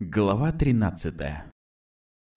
Глава 13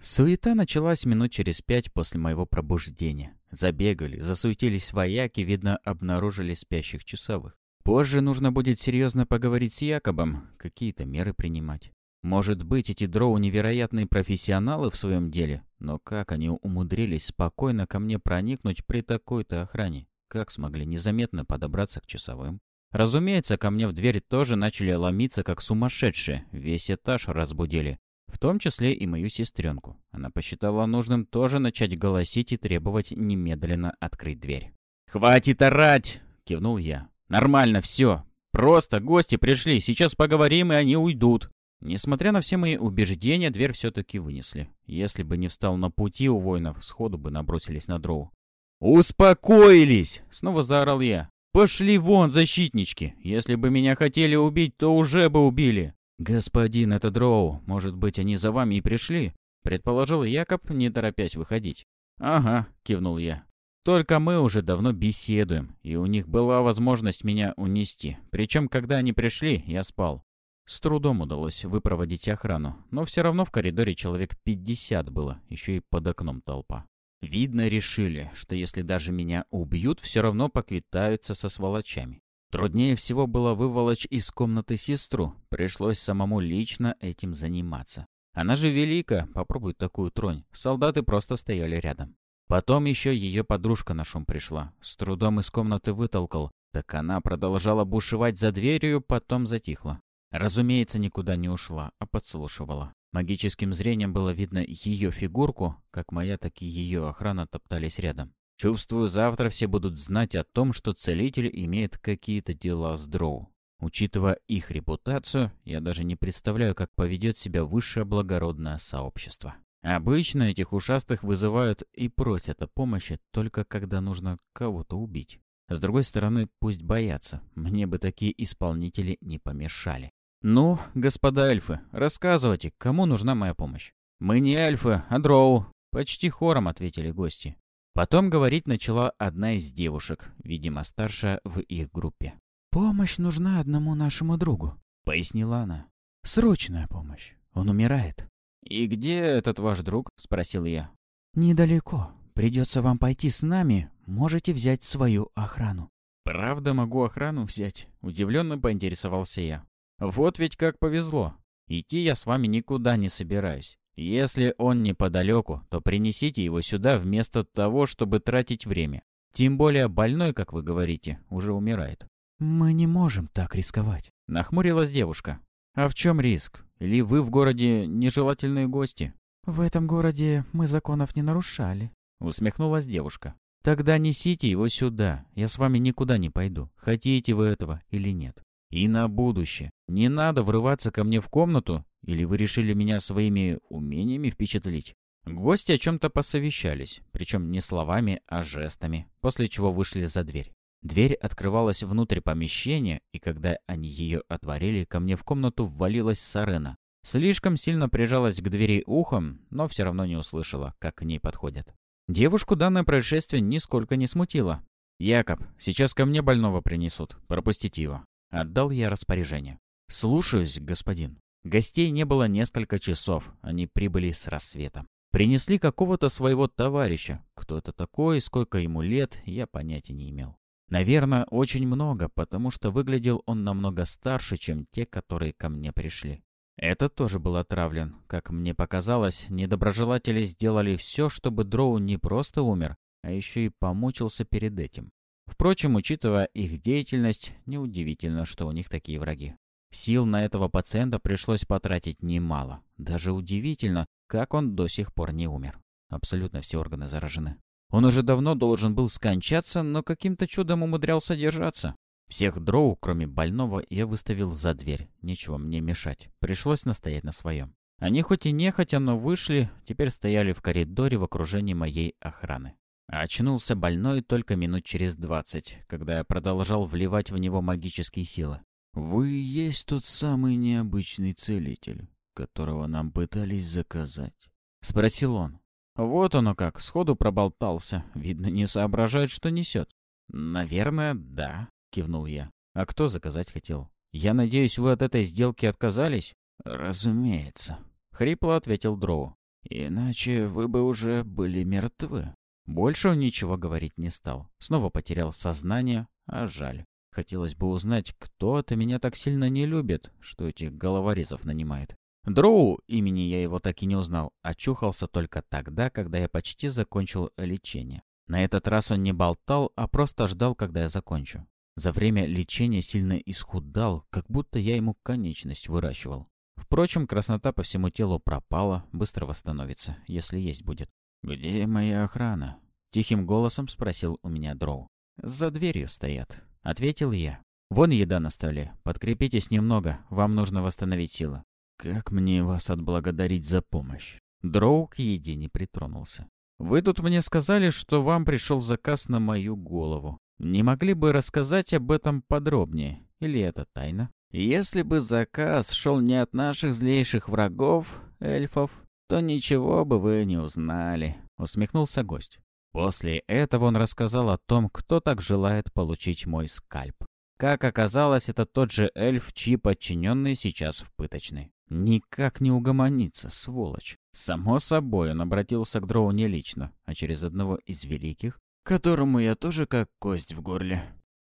Суета началась минут через пять после моего пробуждения. Забегали, засуетились вояки, видно, обнаружили спящих часовых. Позже нужно будет серьезно поговорить с Якобом, какие-то меры принимать. Может быть, эти дроу невероятные профессионалы в своем деле, но как они умудрились спокойно ко мне проникнуть при такой-то охране? Как смогли незаметно подобраться к часовым? Разумеется, ко мне в дверь тоже начали ломиться, как сумасшедшие. Весь этаж разбудили. В том числе и мою сестренку. Она посчитала нужным тоже начать голосить и требовать немедленно открыть дверь. «Хватит орать!» — кивнул я. «Нормально все. Просто гости пришли. Сейчас поговорим, и они уйдут». Несмотря на все мои убеждения, дверь все-таки вынесли. Если бы не встал на пути у воинов, сходу бы набросились на дроу. «Успокоились!» — снова заорал я. «Пошли вон, защитнички! Если бы меня хотели убить, то уже бы убили!» «Господин, это дроу. Может быть, они за вами и пришли?» Предположил Якоб, не торопясь выходить. «Ага», — кивнул я. «Только мы уже давно беседуем, и у них была возможность меня унести. Причем, когда они пришли, я спал. С трудом удалось выпроводить охрану, но все равно в коридоре человек 50 было, еще и под окном толпа. Видно, решили, что если даже меня убьют, все равно поквитаются со сволочами. Труднее всего было выволочь из комнаты сестру. Пришлось самому лично этим заниматься. Она же велика, попробуй такую тронь. Солдаты просто стояли рядом. Потом еще ее подружка на шум пришла. С трудом из комнаты вытолкал. Так она продолжала бушевать за дверью, потом затихла. Разумеется, никуда не ушла, а подслушивала. Магическим зрением было видно ее фигурку, как моя, так и ее охрана топтались рядом. Чувствую, завтра все будут знать о том, что целитель имеет какие-то дела с дроу. Учитывая их репутацию, я даже не представляю, как поведет себя высшее благородное сообщество. Обычно этих ушастых вызывают и просят о помощи только когда нужно кого-то убить. С другой стороны, пусть боятся, мне бы такие исполнители не помешали. «Ну, господа эльфы, рассказывайте, кому нужна моя помощь?» «Мы не эльфы, а дроу», — почти хором ответили гости. Потом говорить начала одна из девушек, видимо, старшая в их группе. «Помощь нужна одному нашему другу», — пояснила она. «Срочная помощь. Он умирает». «И где этот ваш друг?» — спросил я. «Недалеко. Придется вам пойти с нами. Можете взять свою охрану». «Правда могу охрану взять?» — удивленно поинтересовался я. Вот ведь как повезло. Идти я с вами никуда не собираюсь. Если он неподалеку, то принесите его сюда вместо того, чтобы тратить время. Тем более больной, как вы говорите, уже умирает. «Мы не можем так рисковать», — нахмурилась девушка. «А в чем риск? Или вы в городе нежелательные гости?» «В этом городе мы законов не нарушали», — усмехнулась девушка. «Тогда несите его сюда. Я с вами никуда не пойду. Хотите вы этого или нет. И на будущее. Не надо врываться ко мне в комнату, или вы решили меня своими умениями впечатлить? Гости о чем-то посовещались, причем не словами, а жестами, после чего вышли за дверь. Дверь открывалась внутрь помещения, и когда они ее отворили, ко мне в комнату ввалилась Сарена. Слишком сильно прижалась к двери ухом, но все равно не услышала, как к ней подходят. Девушку данное происшествие нисколько не смутило. «Якоб, сейчас ко мне больного принесут. Пропустите его». Отдал я распоряжение. «Слушаюсь, господин». Гостей не было несколько часов, они прибыли с рассветом. Принесли какого-то своего товарища. Кто это такой, сколько ему лет, я понятия не имел. Наверное, очень много, потому что выглядел он намного старше, чем те, которые ко мне пришли. Этот тоже был отравлен. Как мне показалось, недоброжелатели сделали все, чтобы Дроу не просто умер, а еще и помучился перед этим. Впрочем, учитывая их деятельность, неудивительно, что у них такие враги. Сил на этого пациента пришлось потратить немало. Даже удивительно, как он до сих пор не умер. Абсолютно все органы заражены. Он уже давно должен был скончаться, но каким-то чудом умудрялся держаться. Всех дроу, кроме больного, я выставил за дверь. Нечего мне мешать. Пришлось настоять на своем. Они хоть и нехотя, но вышли, теперь стояли в коридоре в окружении моей охраны. Очнулся больной только минут через двадцать, когда я продолжал вливать в него магические силы. «Вы есть тот самый необычный целитель, которого нам пытались заказать?» — спросил он. Вот оно как, сходу проболтался. Видно, не соображает, что несет. «Наверное, да», — кивнул я. «А кто заказать хотел? Я надеюсь, вы от этой сделки отказались?» «Разумеется», — хрипло ответил Дроу. «Иначе вы бы уже были мертвы». Больше он ничего говорить не стал. Снова потерял сознание, а жаль. Хотелось бы узнать, кто-то меня так сильно не любит, что этих головорезов нанимает. Дроу, имени я его так и не узнал, очухался только тогда, когда я почти закончил лечение. На этот раз он не болтал, а просто ждал, когда я закончу. За время лечения сильно исхудал, как будто я ему конечность выращивал. Впрочем, краснота по всему телу пропала, быстро восстановится, если есть будет. «Где моя охрана?» — тихим голосом спросил у меня Дроу. «За дверью стоят», — ответил я. «Вон еда на столе. Подкрепитесь немного, вам нужно восстановить силы». «Как мне вас отблагодарить за помощь?» Дроу к еде не притронулся. «Вы тут мне сказали, что вам пришел заказ на мою голову. Не могли бы рассказать об этом подробнее? Или это тайна?» «Если бы заказ шел не от наших злейших врагов, эльфов, то ничего бы вы не узнали», — усмехнулся гость. После этого он рассказал о том, кто так желает получить мой скальп. Как оказалось, это тот же эльф, чьи подчиненные сейчас в пыточной. Никак не угомонится, сволочь. Само собой, он обратился к Дроу не лично, а через одного из великих, которому я тоже как кость в горле.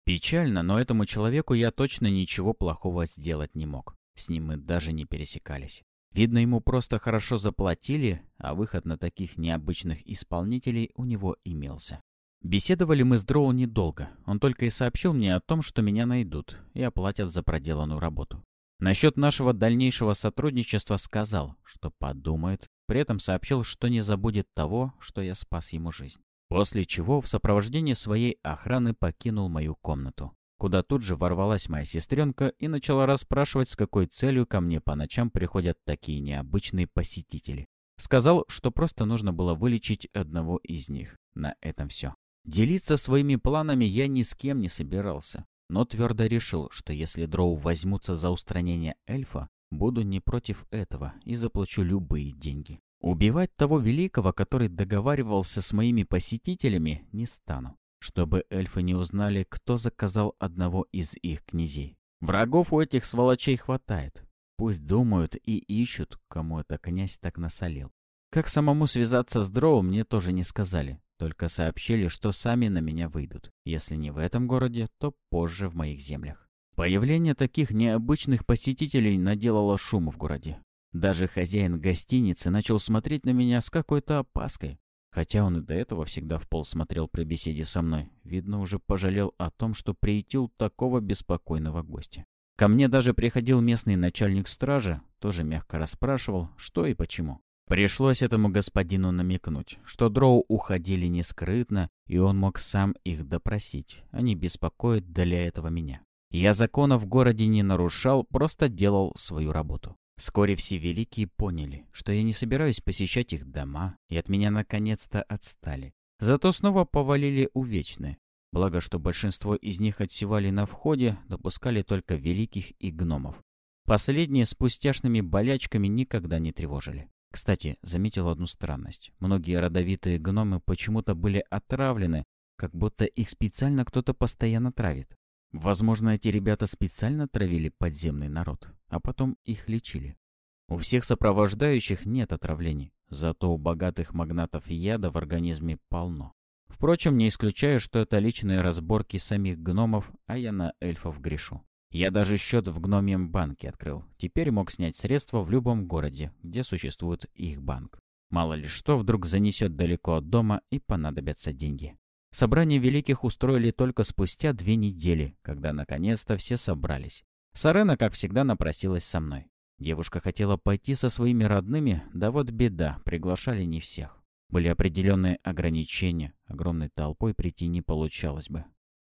Печально, но этому человеку я точно ничего плохого сделать не мог. С ним мы даже не пересекались. Видно, ему просто хорошо заплатили, а выход на таких необычных исполнителей у него имелся. Беседовали мы с Дроу недолго. Он только и сообщил мне о том, что меня найдут и оплатят за проделанную работу. Насчет нашего дальнейшего сотрудничества сказал, что подумает, при этом сообщил, что не забудет того, что я спас ему жизнь. После чего в сопровождении своей охраны покинул мою комнату, куда тут же ворвалась моя сестренка и начала расспрашивать, с какой целью ко мне по ночам приходят такие необычные посетители. Сказал, что просто нужно было вылечить одного из них. На этом все. Делиться своими планами я ни с кем не собирался, но твердо решил, что если дроу возьмутся за устранение эльфа, буду не против этого и заплачу любые деньги. Убивать того великого, который договаривался с моими посетителями, не стану, чтобы эльфы не узнали, кто заказал одного из их князей. Врагов у этих сволочей хватает. Пусть думают и ищут, кому это князь так насолил. Как самому связаться с Дроу, мне тоже не сказали. Только сообщили, что сами на меня выйдут. Если не в этом городе, то позже в моих землях. Появление таких необычных посетителей наделало шум в городе. Даже хозяин гостиницы начал смотреть на меня с какой-то опаской. Хотя он и до этого всегда в пол смотрел при беседе со мной. Видно, уже пожалел о том, что приютил такого беспокойного гостя. Ко мне даже приходил местный начальник стражи, тоже мягко расспрашивал, что и почему. Пришлось этому господину намекнуть, что дроу уходили не скрытно, и он мог сам их допросить. Они беспокоят для этого меня. Я законов в городе не нарушал, просто делал свою работу. Вскоре все великие поняли, что я не собираюсь посещать их дома, и от меня наконец-то отстали. Зато снова повалили увечные. Благо, что большинство из них отсевали на входе, допускали только великих и гномов. Последние с пустяшными болячками никогда не тревожили. Кстати, заметил одну странность. Многие родовитые гномы почему-то были отравлены, как будто их специально кто-то постоянно травит. Возможно, эти ребята специально травили подземный народ, а потом их лечили. У всех сопровождающих нет отравлений, зато у богатых магнатов яда в организме полно. Впрочем, не исключаю, что это личные разборки самих гномов, а я на эльфов грешу. Я даже счет в гномьем банке открыл. Теперь мог снять средства в любом городе, где существует их банк. Мало ли что вдруг занесет далеко от дома и понадобятся деньги. Собрание великих устроили только спустя две недели, когда наконец-то все собрались. Сарена, как всегда, напросилась со мной. Девушка хотела пойти со своими родными, да вот беда, приглашали не всех. Были определенные ограничения, огромной толпой прийти не получалось бы.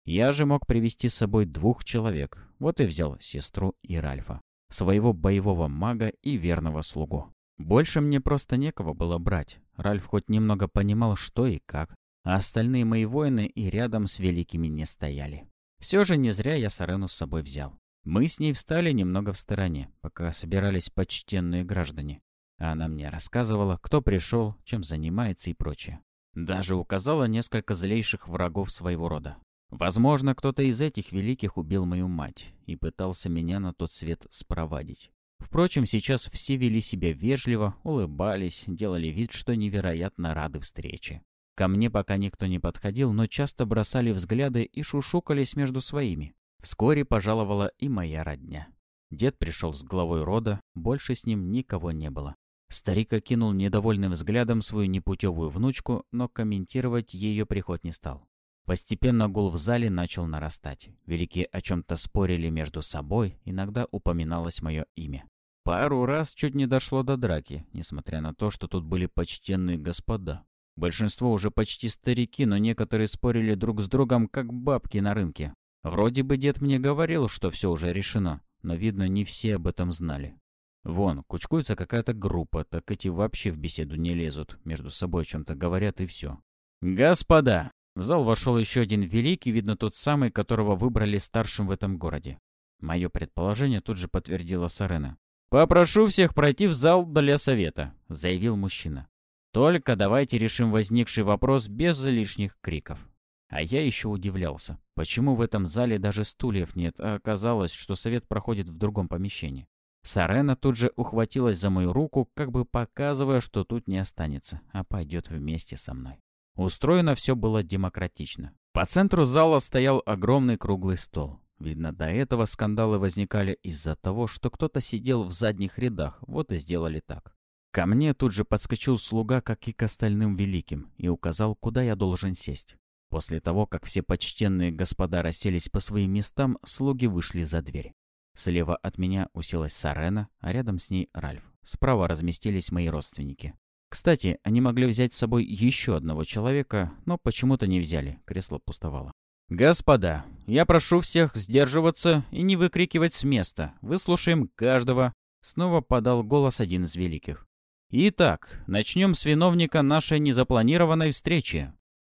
Я же мог привести с собой двух человек, вот и взял сестру и Ральфа, своего боевого мага и верного слугу. Больше мне просто некого было брать. Ральф хоть немного понимал, что и как, а остальные мои воины и рядом с великими не стояли. Все же не зря я Сарену с собой взял. Мы с ней встали немного в стороне, пока собирались почтенные граждане. А она мне рассказывала, кто пришел, чем занимается и прочее. Даже указала несколько злейших врагов своего рода. Возможно, кто-то из этих великих убил мою мать и пытался меня на тот свет спровадить. Впрочем, сейчас все вели себя вежливо, улыбались, делали вид, что невероятно рады встрече. Ко мне пока никто не подходил, но часто бросали взгляды и шушукались между своими. Вскоре пожаловала и моя родня. Дед пришел с главой рода, больше с ним никого не было. Старик окинул недовольным взглядом свою непутевую внучку, но комментировать ее приход не стал. Постепенно гул в зале начал нарастать. Великие о чем-то спорили между собой, иногда упоминалось мое имя. Пару раз чуть не дошло до драки, несмотря на то, что тут были почтенные господа. Большинство уже почти старики, но некоторые спорили друг с другом, как бабки на рынке. Вроде бы дед мне говорил, что все уже решено, но, видно, не все об этом знали. Вон, кучкуется какая-то группа, так эти вообще в беседу не лезут, между собой о чем-то говорят и все. «Господа!» В зал вошел еще один великий, видно тот самый, которого выбрали старшим в этом городе. Мое предположение тут же подтвердила Сарена. «Попрошу всех пройти в зал для совета», — заявил мужчина. «Только давайте решим возникший вопрос без лишних криков». А я еще удивлялся, почему в этом зале даже стульев нет, а оказалось, что совет проходит в другом помещении. Сарена тут же ухватилась за мою руку, как бы показывая, что тут не останется, а пойдет вместе со мной. Устроено все было демократично. По центру зала стоял огромный круглый стол. Видно, до этого скандалы возникали из-за того, что кто-то сидел в задних рядах, вот и сделали так. Ко мне тут же подскочил слуга, как и к остальным великим, и указал, куда я должен сесть. После того, как все почтенные господа расселись по своим местам, слуги вышли за дверь. Слева от меня уселась Сарена, а рядом с ней Ральф. Справа разместились мои родственники. Кстати, они могли взять с собой еще одного человека, но почему-то не взяли, кресло пустовало. «Господа, я прошу всех сдерживаться и не выкрикивать с места. Выслушаем каждого», — снова подал голос один из великих. «Итак, начнем с виновника нашей незапланированной встречи.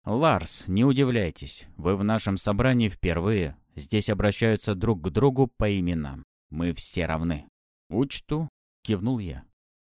Ларс, не удивляйтесь, вы в нашем собрании впервые, Здесь обращаются друг к другу по именам. Мы все равны. «Учту», — кивнул я.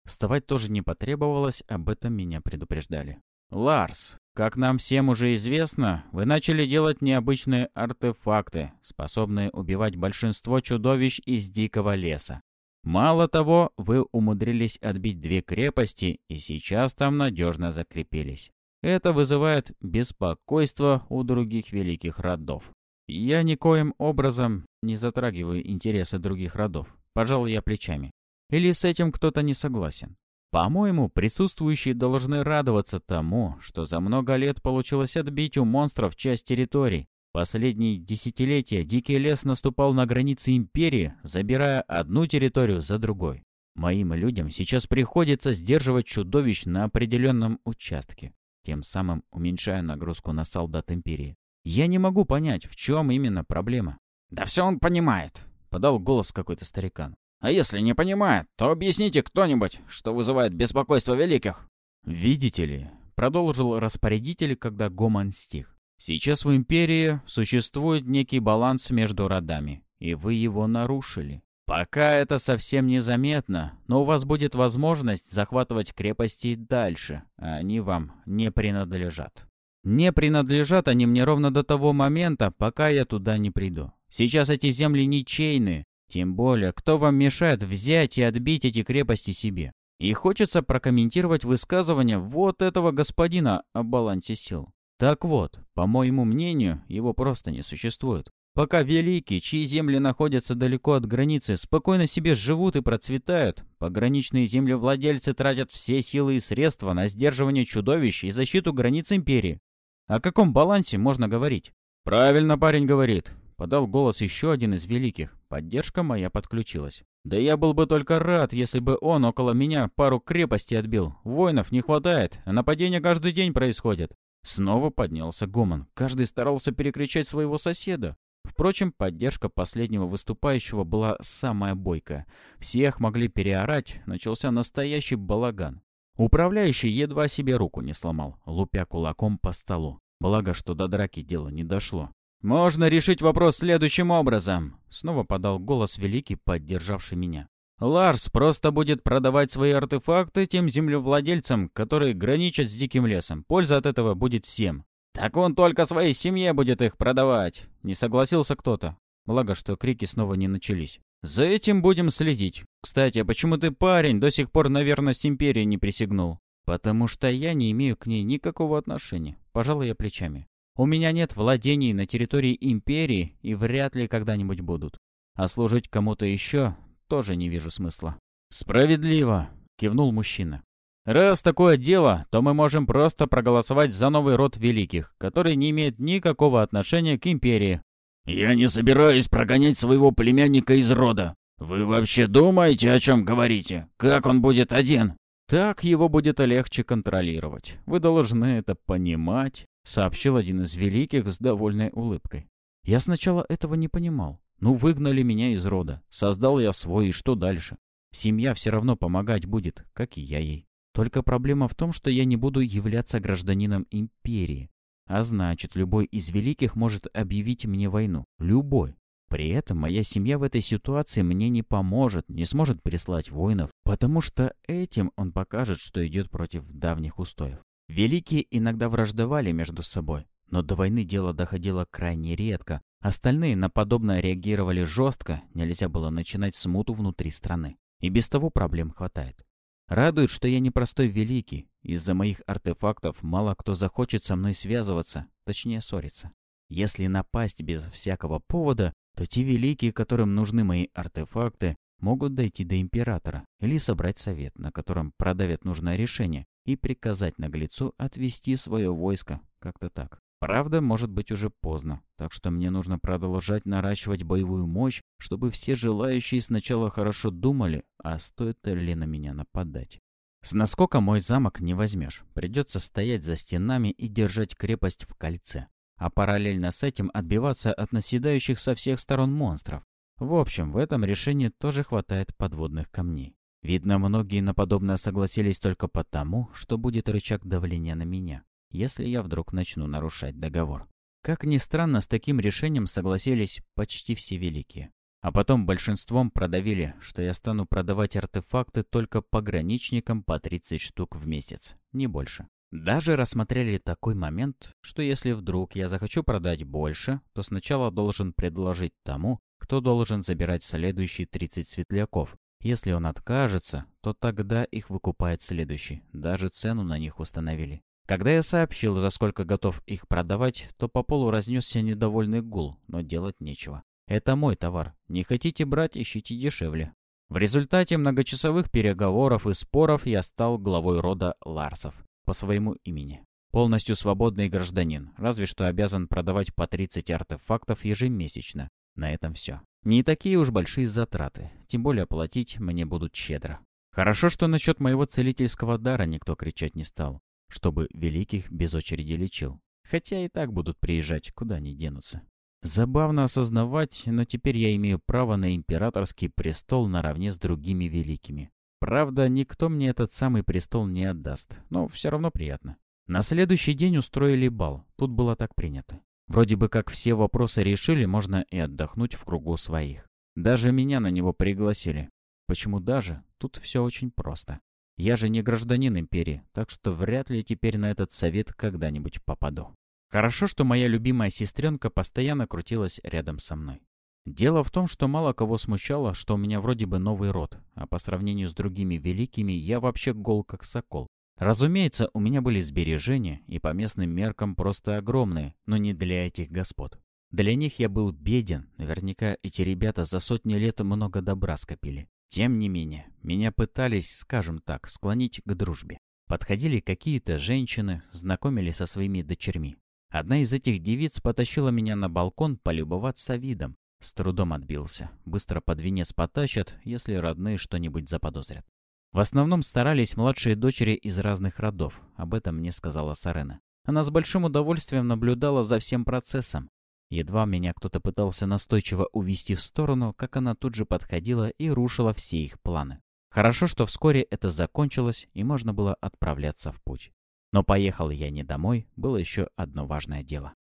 Вставать тоже не потребовалось, об этом меня предупреждали. «Ларс, как нам всем уже известно, вы начали делать необычные артефакты, способные убивать большинство чудовищ из дикого леса. Мало того, вы умудрились отбить две крепости и сейчас там надежно закрепились. Это вызывает беспокойство у других великих родов. Я никоим образом не затрагиваю интересы других родов. Пожалуй, я плечами. Или с этим кто-то не согласен? По-моему, присутствующие должны радоваться тому, что за много лет получилось отбить у монстров часть территорий. Последние десятилетия дикий лес наступал на границы империи, забирая одну территорию за другой. Моим людям сейчас приходится сдерживать чудовищ на определенном участке, тем самым уменьшая нагрузку на солдат империи. Я не могу понять, в чем именно проблема. «Да все он понимает», — подал голос какой-то старикан. «А если не понимает, то объясните кто-нибудь, что вызывает беспокойство великих». «Видите ли», — продолжил распорядитель, когда гомон стих. «Сейчас в Империи существует некий баланс между родами, и вы его нарушили. Пока это совсем незаметно, но у вас будет возможность захватывать крепости дальше, а они вам не принадлежат. Не принадлежат они мне ровно до того момента, пока я туда не приду. Сейчас эти земли ничейны. Тем более, кто вам мешает взять и отбить эти крепости себе? И хочется прокомментировать высказывание вот этого господина о балансе сил. Так вот, по моему мнению, его просто не существует. Пока великие, чьи земли находятся далеко от границы, спокойно себе живут и процветают, пограничные землевладельцы тратят все силы и средства на сдерживание чудовищ и защиту границ империи. О каком балансе можно говорить? Правильно парень говорит. Подал голос еще один из великих. Поддержка моя подключилась. Да я был бы только рад, если бы он около меня пару крепостей отбил. Воинов не хватает, а нападения каждый день происходят. Снова поднялся гомон. Каждый старался перекричать своего соседа. Впрочем, поддержка последнего выступающего была самая бойкая. Всех могли переорать, начался настоящий балаган. Управляющий едва себе руку не сломал, лупя кулаком по столу. Благо, что до драки дело не дошло. «Можно решить вопрос следующим образом», — снова подал голос Великий, поддержавший меня. «Ларс просто будет продавать свои артефакты тем землевладельцам, которые граничат с диким лесом. Польза от этого будет всем». «Так он только своей семье будет их продавать», — не согласился кто-то. Благо, что крики снова не начались. За этим будем следить. Кстати, а почему ты, парень, до сих пор на верность империи не присягнул? Потому что я не имею к ней никакого отношения. Пожалуй, я плечами. У меня нет владений на территории империи и вряд ли когда-нибудь будут. А служить кому-то еще тоже не вижу смысла. Справедливо, кивнул мужчина. Раз такое дело, то мы можем просто проголосовать за новый род великих, который не имеет никакого отношения к империи. Я не собираюсь прогонять своего племянника из рода. Вы вообще думаете, о чем говорите? Как он будет один? Так его будет легче контролировать. Вы должны это понимать, сообщил один из великих с довольной улыбкой. Я сначала этого не понимал. Ну, выгнали меня из рода. Создал я свой, и что дальше? Семья все равно помогать будет, как и я ей. Только проблема в том, что я не буду являться гражданином империи. А значит, любой из великих может объявить мне войну. Любой. При этом моя семья в этой ситуации мне не поможет, не сможет прислать воинов, потому что этим он покажет, что идет против давних устоев. Великие иногда враждовали между собой, но до войны дело доходило крайне редко. Остальные на подобное реагировали жестко, нельзя было начинать смуту внутри страны. И без того проблем хватает. Радует, что я не простой великий. Из-за моих артефактов мало кто захочет со мной связываться, точнее ссориться. Если напасть без всякого повода, то те великие, которым нужны мои артефакты, могут дойти до императора или собрать совет, на котором продавят нужное решение, и приказать наглецу отвести свое войско, как-то так. Правда, может быть уже поздно, так что мне нужно продолжать наращивать боевую мощь, чтобы все желающие сначала хорошо думали, а стоит ли на меня нападать. С наскока мой замок не возьмешь, придется стоять за стенами и держать крепость в кольце, а параллельно с этим отбиваться от наседающих со всех сторон монстров. В общем, в этом решении тоже хватает подводных камней. Видно, многие на подобное согласились только потому, что будет рычаг давления на меня если я вдруг начну нарушать договор. Как ни странно, с таким решением согласились почти все великие. А потом большинством продавили, что я стану продавать артефакты только пограничникам по 30 штук в месяц, не больше. Даже рассмотрели такой момент, что если вдруг я захочу продать больше, то сначала должен предложить тому, кто должен забирать следующие 30 светляков. Если он откажется, то тогда их выкупает следующий. Даже цену на них установили. Когда я сообщил, за сколько готов их продавать, то по полу разнесся недовольный гул, но делать нечего. Это мой товар. Не хотите брать, ищите дешевле. В результате многочасовых переговоров и споров я стал главой рода Ларсов по своему имени. Полностью свободный гражданин, разве что обязан продавать по 30 артефактов ежемесячно. На этом все. Не такие уж большие затраты, тем более платить мне будут щедро. Хорошо, что насчет моего целительского дара никто кричать не стал чтобы великих без очереди лечил. Хотя и так будут приезжать, куда они денутся. Забавно осознавать, но теперь я имею право на императорский престол наравне с другими великими. Правда, никто мне этот самый престол не отдаст, но все равно приятно. На следующий день устроили бал, тут было так принято. Вроде бы как все вопросы решили, можно и отдохнуть в кругу своих. Даже меня на него пригласили. Почему даже? Тут все очень просто. Я же не гражданин империи, так что вряд ли теперь на этот совет когда-нибудь попаду. Хорошо, что моя любимая сестренка постоянно крутилась рядом со мной. Дело в том, что мало кого смущало, что у меня вроде бы новый род, а по сравнению с другими великими я вообще гол как сокол. Разумеется, у меня были сбережения, и по местным меркам просто огромные, но не для этих господ. Для них я был беден, наверняка эти ребята за сотни лет много добра скопили. Тем не менее, меня пытались, скажем так, склонить к дружбе. Подходили какие-то женщины, знакомили со своими дочерьми. Одна из этих девиц потащила меня на балкон полюбоваться видом. С трудом отбился. Быстро под венец потащат, если родные что-нибудь заподозрят. В основном старались младшие дочери из разных родов. Об этом мне сказала Сарена. Она с большим удовольствием наблюдала за всем процессом. Едва меня кто-то пытался настойчиво увести в сторону, как она тут же подходила и рушила все их планы. Хорошо, что вскоре это закончилось, и можно было отправляться в путь. Но поехал я не домой, было еще одно важное дело.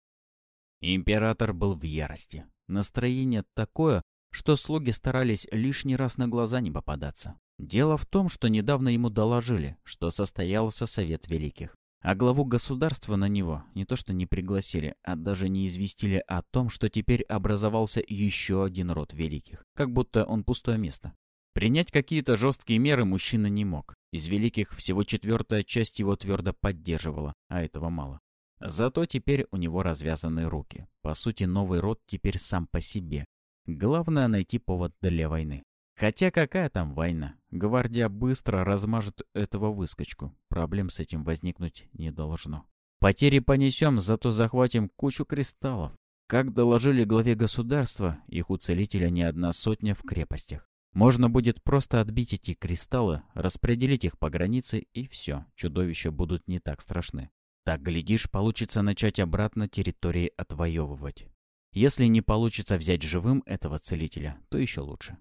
Император был в ярости. Настроение такое, что слуги старались лишний раз на глаза не попадаться. Дело в том, что недавно ему доложили, что состоялся Совет Великих. А главу государства на него не то что не пригласили, а даже не известили о том, что теперь образовался еще один род великих, как будто он пустое место. Принять какие-то жесткие меры мужчина не мог. Из великих всего четвертая часть его твердо поддерживала, а этого мало. Зато теперь у него развязаны руки. По сути, новый род теперь сам по себе. Главное найти повод для войны. Хотя какая там война? Гвардия быстро размажет этого выскочку. Проблем с этим возникнуть не должно. Потери понесем, зато захватим кучу кристаллов. Как доложили главе государства, их у целителя не одна сотня в крепостях. Можно будет просто отбить эти кристаллы, распределить их по границе, и все, чудовища будут не так страшны. Так, глядишь, получится начать обратно территории отвоевывать. Если не получится взять живым этого целителя, то еще лучше.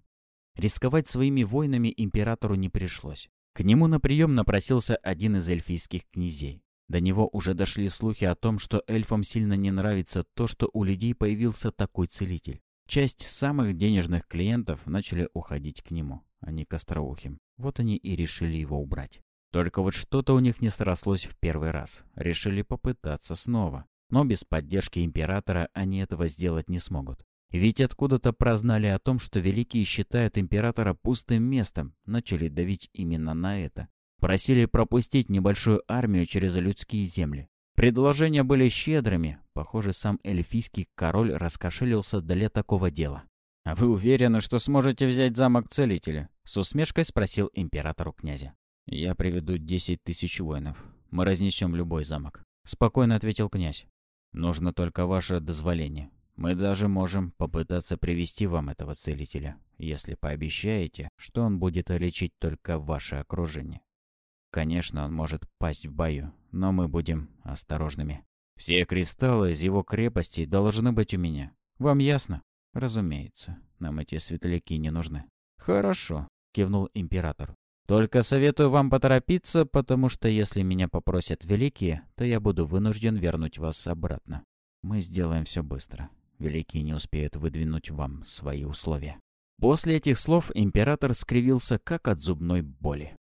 Рисковать своими войнами императору не пришлось. К нему на прием напросился один из эльфийских князей. До него уже дошли слухи о том, что эльфам сильно не нравится то, что у людей появился такой целитель. Часть самых денежных клиентов начали уходить к нему, а не к остроухим. Вот они и решили его убрать. Только вот что-то у них не срослось в первый раз. Решили попытаться снова. Но без поддержки императора они этого сделать не смогут. Ведь откуда-то прознали о том, что великие считают императора пустым местом, начали давить именно на это. Просили пропустить небольшую армию через людские земли. Предложения были щедрыми. Похоже, сам эльфийский король раскошелился для такого дела. «А вы уверены, что сможете взять замок Целителя?» С усмешкой спросил императору князя. «Я приведу десять тысяч воинов. Мы разнесем любой замок», — спокойно ответил князь. «Нужно только ваше дозволение. Мы даже можем попытаться привести вам этого целителя, если пообещаете, что он будет лечить только ваше окружение. Конечно, он может пасть в бою, но мы будем осторожными. Все кристаллы из его крепости должны быть у меня. Вам ясно? Разумеется, нам эти светляки не нужны. Хорошо, кивнул император. Только советую вам поторопиться, потому что если меня попросят великие, то я буду вынужден вернуть вас обратно. Мы сделаем все быстро. Великие не успеют выдвинуть вам свои условия». После этих слов император скривился, как от зубной боли.